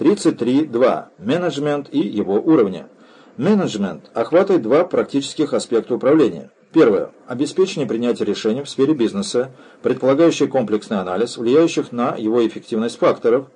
33.2. Менеджмент и его уровни. Менеджмент охватывает два практических аспекта управления. Первое. Обеспечение принятия решений в сфере бизнеса, предполагающее комплексный анализ влияющих на его эффективность факторов.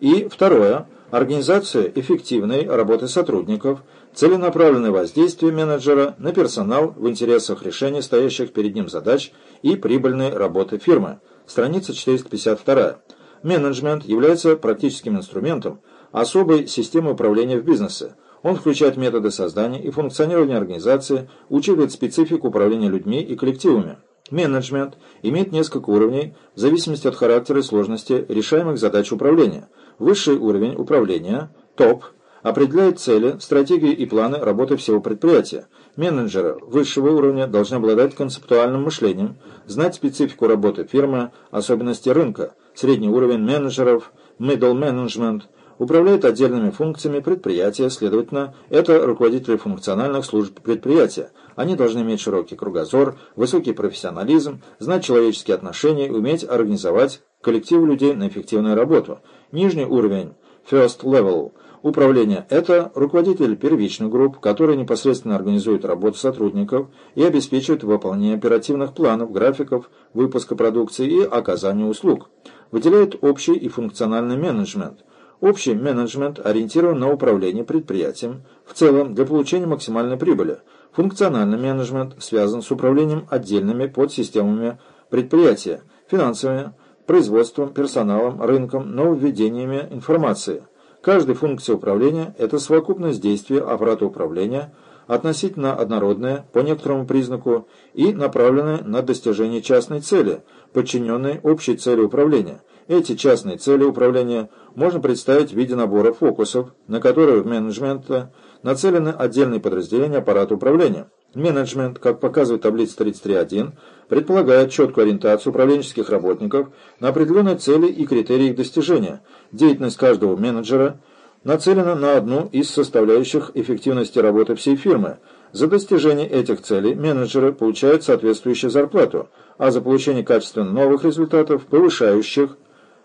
И второе. Организация эффективной работы сотрудников, целенаправленное воздействие менеджера на персонал в интересах решения стоящих перед ним задач и прибыльной работы фирмы. Страница 452. Менеджмент является практическим инструментом особой системы управления в бизнесе, он включает методы создания и функционирования организации, учитывает специфику управления людьми и коллективами. Менеджмент имеет несколько уровней в зависимости от характера и сложности решаемых задач управления. Высший уровень управления, ТОП, определяет цели, стратегии и планы работы всего предприятия. Менеджеры высшего уровня должны обладать концептуальным мышлением, знать специфику работы фирмы, особенности рынка. Средний уровень менеджеров, middle management – управляет отдельными функциями предприятия, следовательно, это руководители функциональных служб предприятия. Они должны иметь широкий кругозор, высокий профессионализм, знать человеческие отношения и уметь организовать коллектив людей на эффективную работу. Нижний уровень, first level, управления – это руководитель первичных групп, которые непосредственно организуют работу сотрудников и обеспечивают выполнение оперативных планов, графиков, выпуска продукции и оказания услуг. Выделяют общий и функциональный менеджмент – Общий менеджмент ориентирован на управление предприятием в целом для получения максимальной прибыли. Функциональный менеджмент связан с управлением отдельными подсистемами предприятия, финансовыми, производством, персоналом, рынком, нововведениями информации. Каждая функция управления – это совокупность действий аппарата управления, относительно однородная по некоторому признаку и направленная на достижение частной цели, подчиненной общей цели управления – эти частные цели управления можно представить в виде набора фокусов, на которые в менеджменте нацелены отдельные подразделения аппарата управления. Менеджмент, как показывает таблица 33.1, предполагает четкую ориентацию управленческих работников на определенные цели и критерии их достижения. Деятельность каждого менеджера нацелена на одну из составляющих эффективности работы всей фирмы. За достижение этих целей менеджеры получают соответствующую зарплату, а за получение качественно новых результатов, повышающих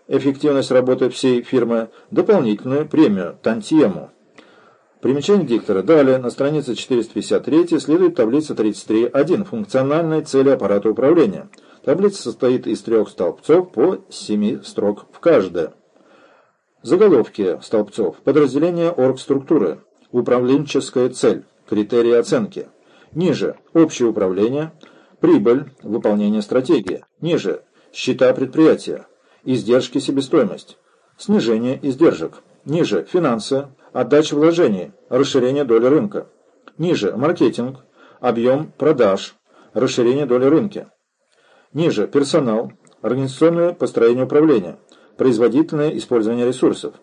эффективность работы всей фирмы дополнительную премию «Тантьему». Примечание диктора. Далее, на странице 453 следует таблица 33.1 «Функциональные цели аппарата управления». Таблица состоит из трех столбцов по 7 строк в каждое. Заголовки столбцов. Подразделение оргструктуры. Управленческая цель. Критерии оценки. Ниже. Общее управление. Прибыль. Выполнение стратегии. Ниже. Счета предприятия издержки себестоимость, снижение издержек, ниже финансы, отдача вложений, расширение доли рынка, ниже маркетинг, объем продаж, расширение доли рынка, ниже персонал, организационное построение управления, производительное использование ресурсов,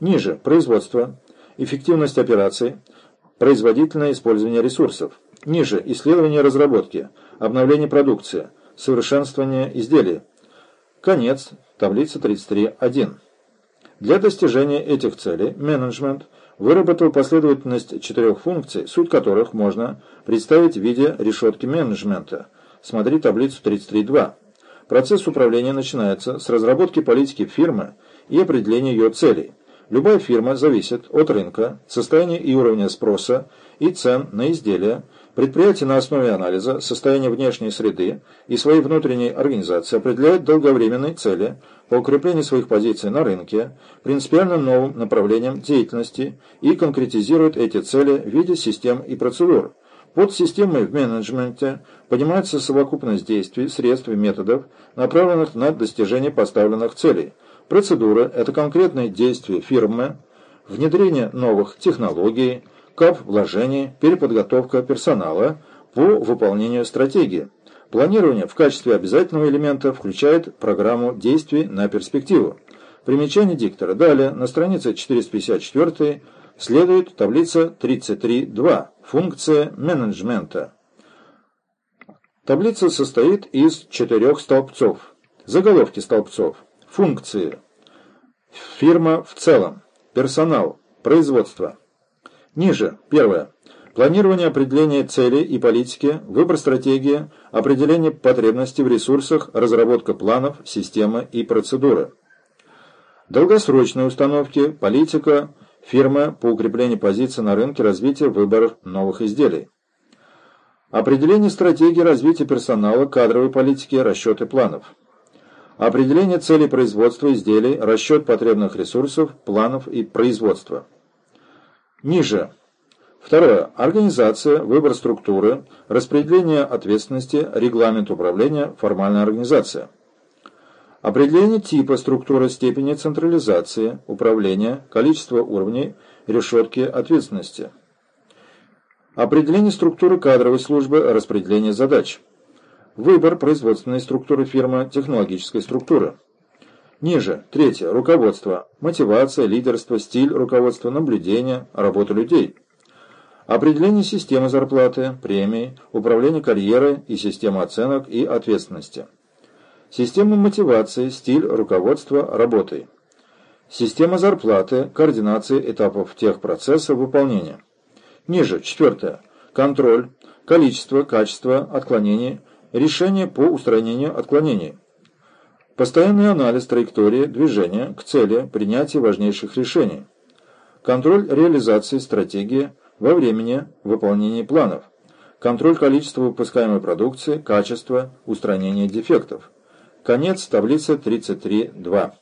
ниже производство, эффективность операций, производительное использование ресурсов, ниже исследование разработки, обновление продукции, совершенствование изделий, конец Таблица 33.1. Для достижения этих целей менеджмент выработал последовательность четырех функций, суть которых можно представить в виде решетки менеджмента. Смотри таблицу 33.2. Процесс управления начинается с разработки политики фирмы и определения ее целей. Любая фирма зависит от рынка, состояния и уровня спроса и цен на изделия, Предприятие на основе анализа состояния внешней среды и своей внутренней организации определяет долговременные цели по укреплению своих позиций на рынке, принципиальным новым направлением деятельности и конкретизирует эти цели в виде систем и процедур. Под системой в менеджменте понимается совокупность действий, средств и методов, направленных на достижение поставленных целей. Процедура – это конкретные действия фирмы, внедрение новых технологий, кап вложений, переподготовка персонала по выполнению стратегии. Планирование в качестве обязательного элемента включает программу действий на перспективу. Примечание диктора. Далее, на странице 454 следует таблица 33.2. Функция менеджмента. Таблица состоит из четырех столбцов. Заголовки столбцов. Функции. Фирма в целом. Персонал. Производство. Ниже. Первое. Планирование определения целей и политики, выбор стратегии, определение потребностей в ресурсах, разработка планов, системы и процедуры. Долгосрочные установки, политика, фирмы по укреплению позиций на рынке, развития, выбор новых изделий. Определение стратегии развития персонала, кадровой политики, расчеты планов. Определение целей производства изделий, расчет потребных ресурсов, планов и производства. Ниже. Второе. Организация, выбор структуры, распределение ответственности, регламент управления, формальная организация. Определение типа структуры степени централизации, управления, количество уровней, решетки ответственности. Определение структуры кадровой службы, распределение задач. Выбор производственной структуры фирмы, технологической структуры. Ниже. Третье. Руководство. Мотивация, лидерство, стиль руководства, наблюдение, работа людей. Определение системы зарплаты, премий, управление карьерой и система оценок и ответственности. Система мотивации, стиль руководства работой. Система зарплаты, координации этапов техпроцесса выполнения. Ниже. Четвертое. Контроль, количество, качество отклонений, решение по устранению отклонений. Постоянный анализ траектории движения к цели принятия важнейших решений. Контроль реализации стратегии во времени выполнения планов. Контроль количества выпускаемой продукции, качества, устранения дефектов. Конец таблицы 33.2.